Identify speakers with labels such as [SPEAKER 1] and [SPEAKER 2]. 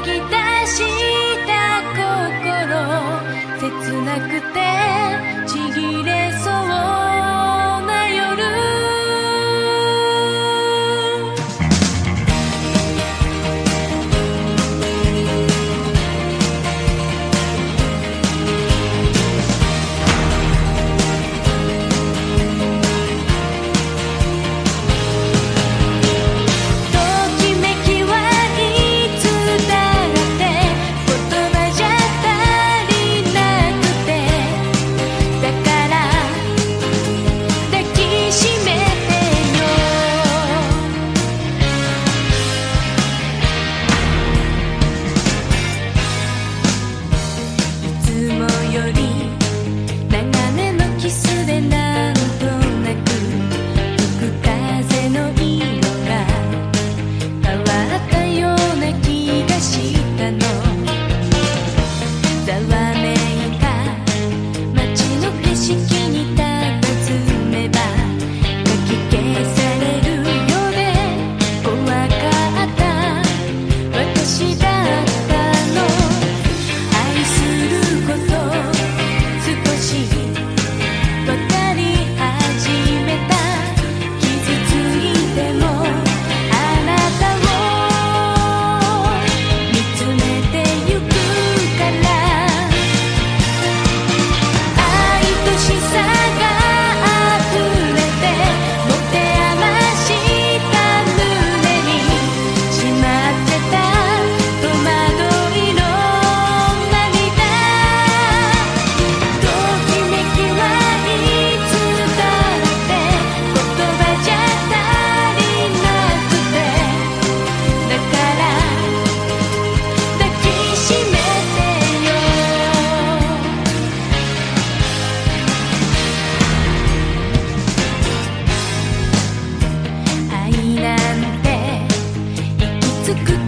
[SPEAKER 1] ぎ出した心。切なくてちぎれそう。a good